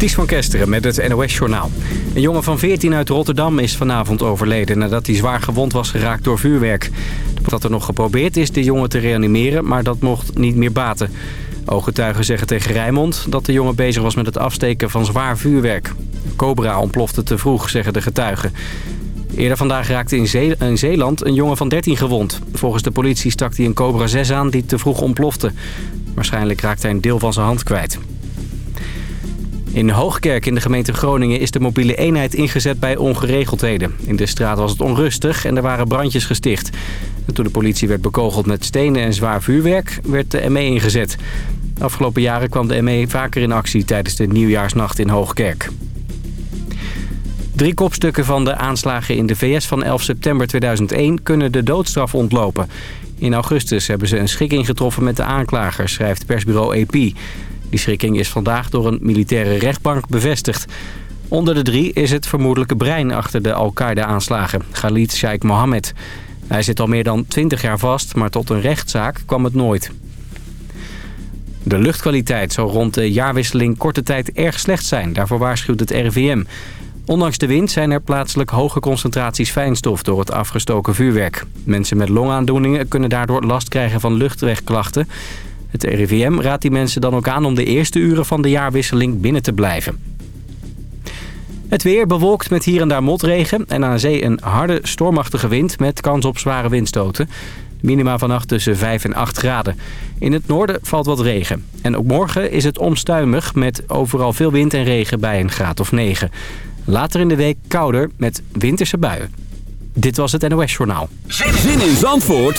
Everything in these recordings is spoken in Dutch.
Ties van Kesteren met het NOS-journaal. Een jongen van 14 uit Rotterdam is vanavond overleden... nadat hij zwaar gewond was geraakt door vuurwerk. Dat er nog geprobeerd is de jongen te reanimeren, maar dat mocht niet meer baten. Ooggetuigen zeggen tegen Rijmond dat de jongen bezig was met het afsteken van zwaar vuurwerk. Cobra ontplofte te vroeg, zeggen de getuigen. Eerder vandaag raakte in, in, Zeeland een jongen van 13 gewond. Volgens de politie stak hij een Cobra 6 aan die te vroeg ontplofte. Waarschijnlijk raakte hij een deel van zijn hand kwijt. In Hoogkerk in de gemeente Groningen is de mobiele eenheid ingezet bij ongeregeldheden. In de straat was het onrustig en er waren brandjes gesticht. En toen de politie werd bekogeld met stenen en zwaar vuurwerk, werd de ME ingezet. De afgelopen jaren kwam de ME vaker in actie tijdens de nieuwjaarsnacht in Hoogkerk. Drie kopstukken van de aanslagen in de VS van 11 september 2001 kunnen de doodstraf ontlopen. In augustus hebben ze een schikking getroffen met de aanklager, schrijft persbureau AP. Die schikking is vandaag door een militaire rechtbank bevestigd. Onder de drie is het vermoedelijke brein achter de Al-Qaeda-aanslagen, Khalid Sheikh Mohammed. Hij zit al meer dan 20 jaar vast, maar tot een rechtszaak kwam het nooit. De luchtkwaliteit zal rond de jaarwisseling korte tijd erg slecht zijn. Daarvoor waarschuwt het RIVM. Ondanks de wind zijn er plaatselijk hoge concentraties fijnstof door het afgestoken vuurwerk. Mensen met longaandoeningen kunnen daardoor last krijgen van luchtwegklachten. Het RIVM raadt die mensen dan ook aan om de eerste uren van de jaarwisseling binnen te blijven. Het weer bewolkt met hier en daar motregen en aan zee een harde stormachtige wind met kans op zware windstoten. Minima vannacht tussen 5 en 8 graden. In het noorden valt wat regen. En ook morgen is het omstuimig met overal veel wind en regen bij een graad of 9. Later in de week kouder met winterse buien. Dit was het NOS Journaal. Zin in Zandvoort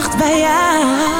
nacht bij jou.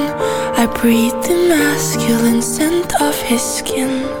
I breathe the masculine scent of his skin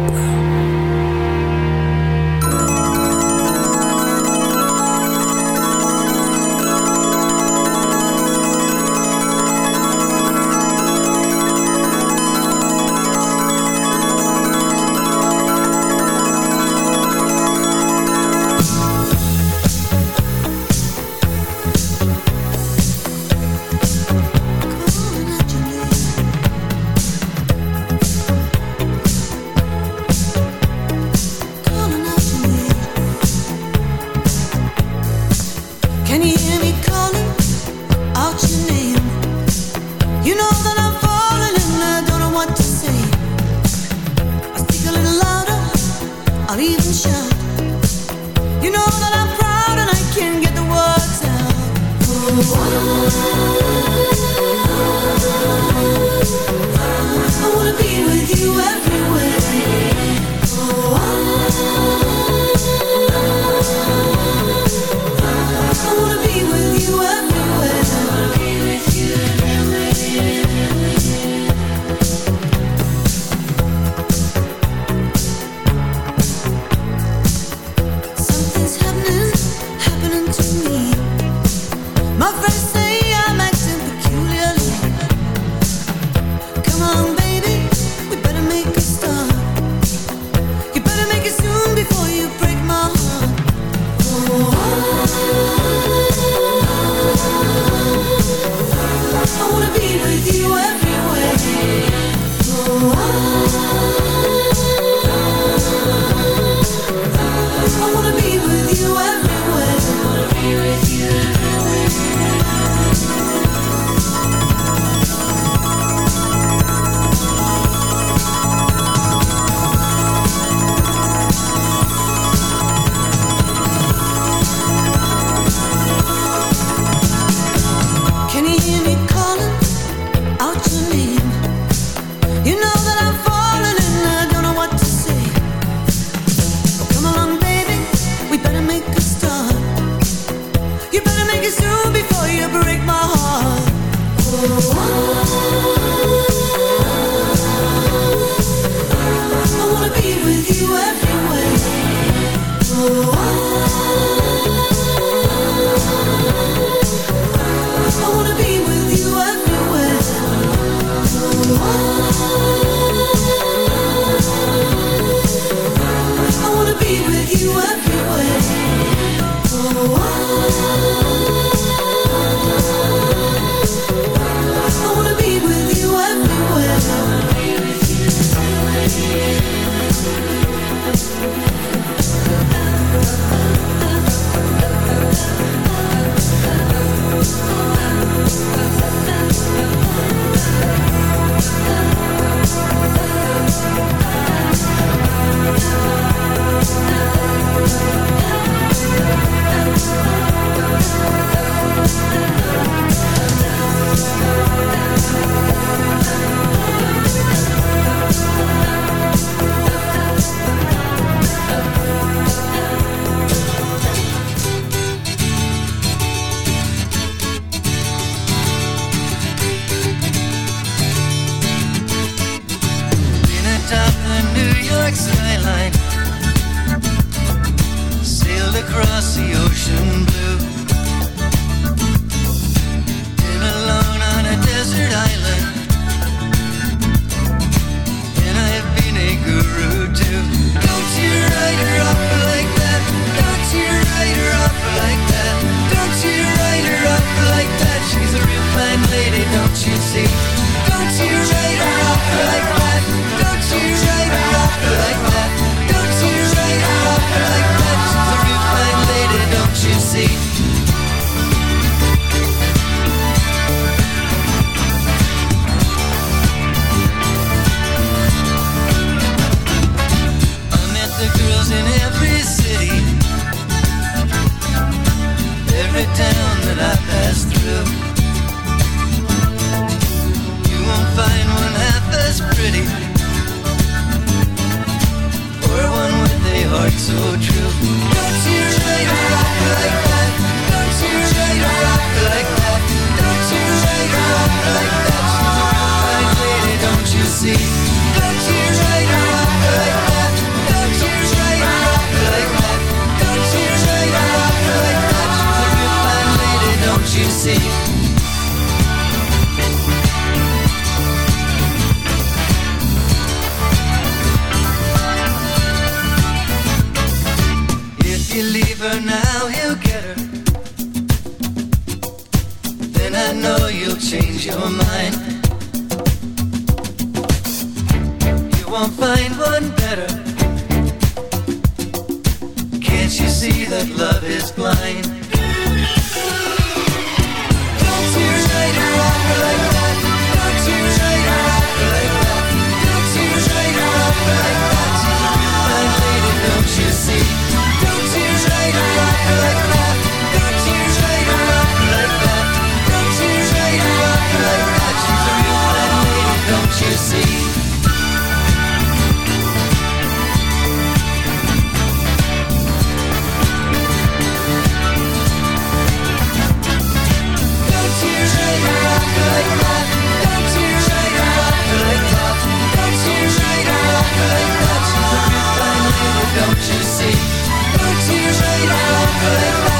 won't find one better. Can't you see that love is blind? Don't see your light like? to see. Put your radar a little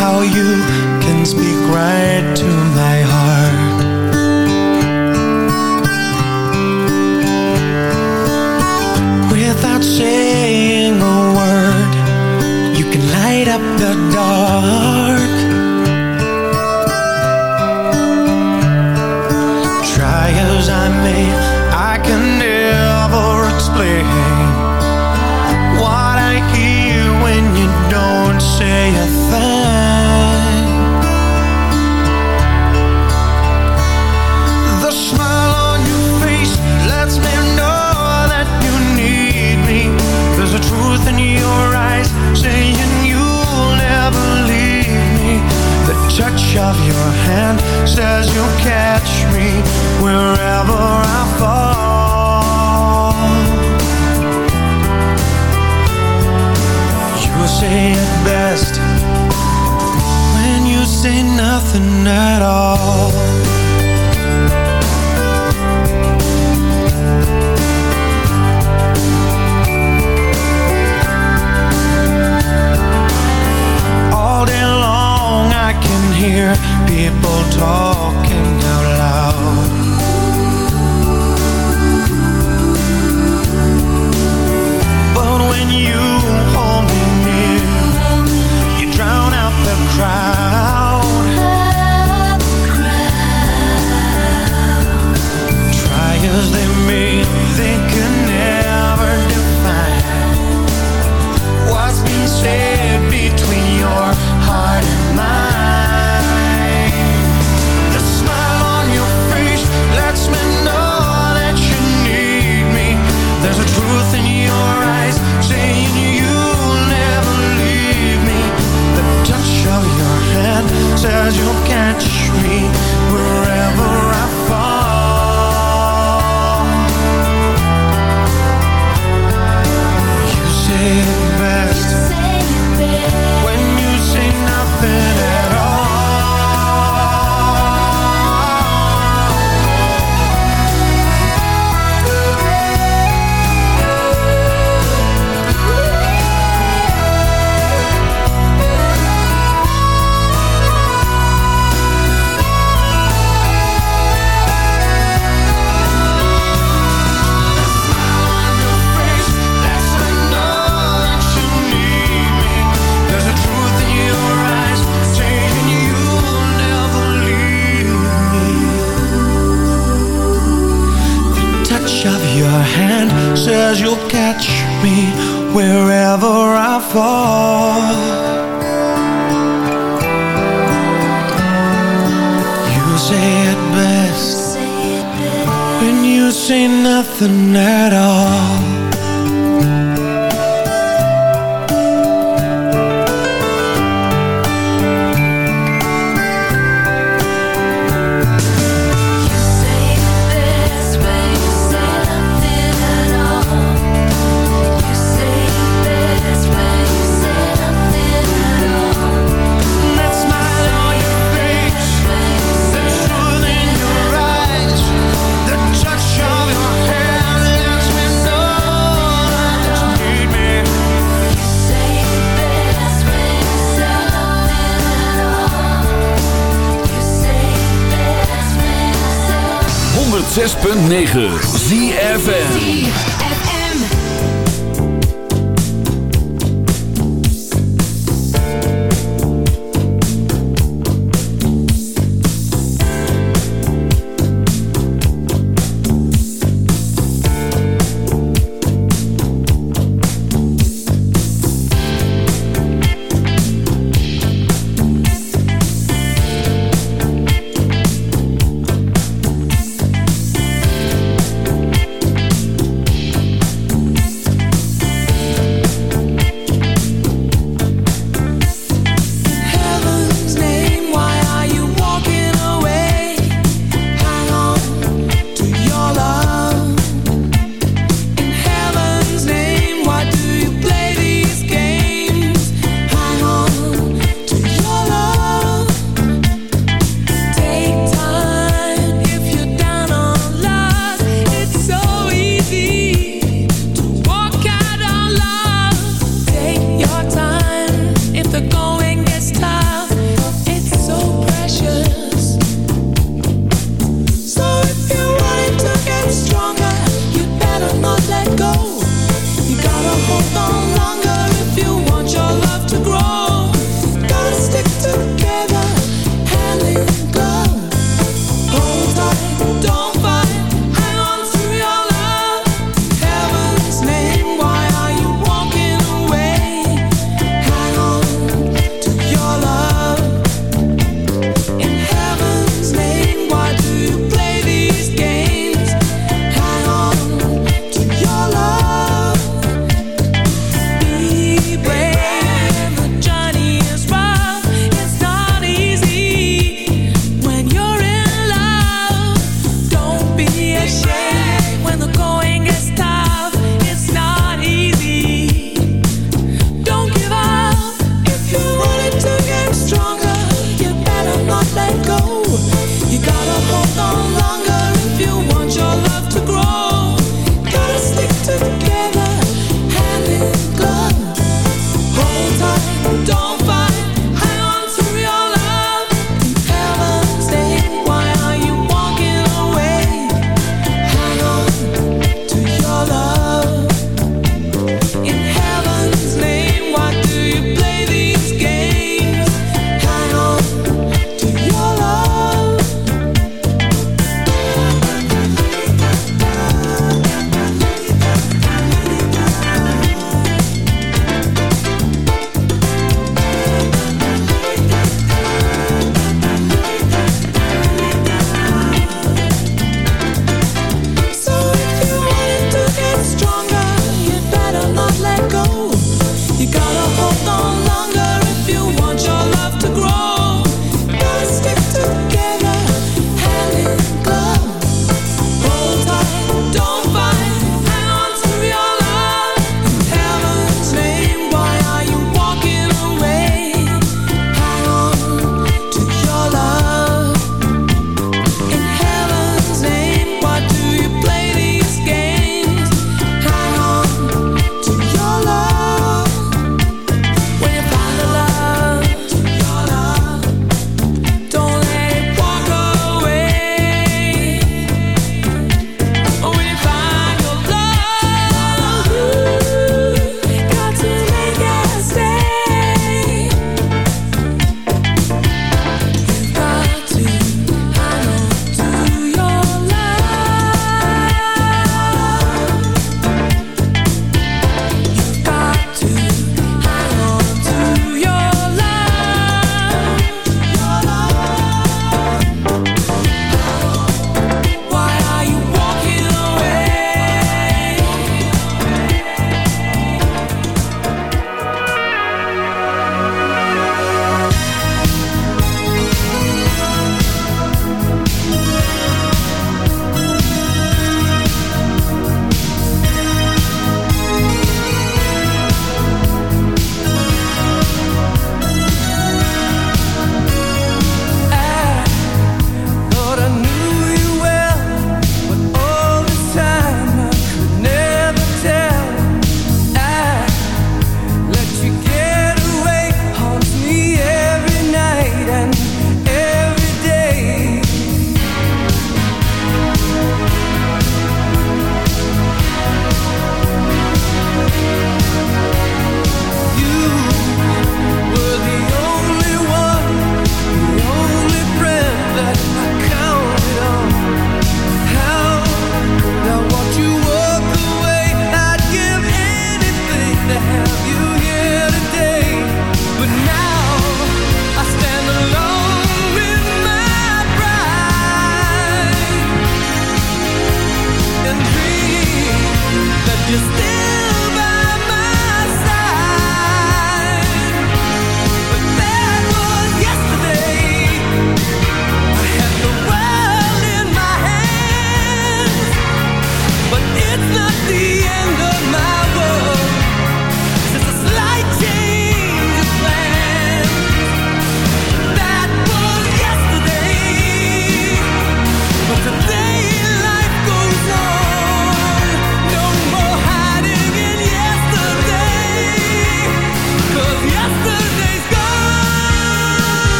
how you can speak right to my heart 9.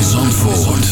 Zandvoort.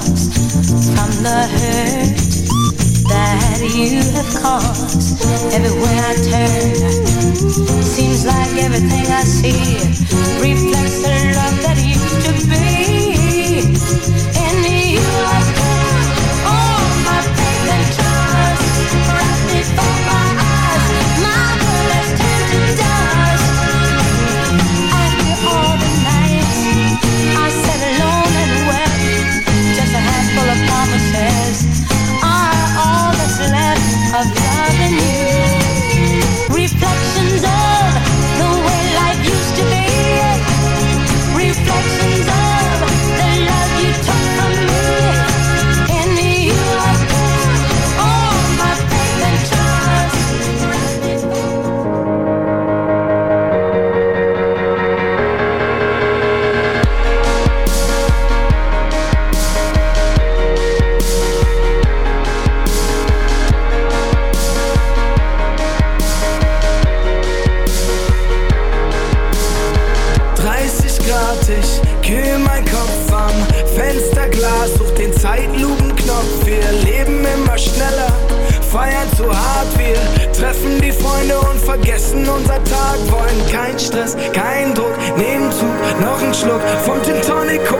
scars from the hurt that you have caused. Everywhere I turn, seems like everything I see reflects the love that you. kein Stress, kein Druck, Nebenzug, noch ein Schluck vom Gin Tonic.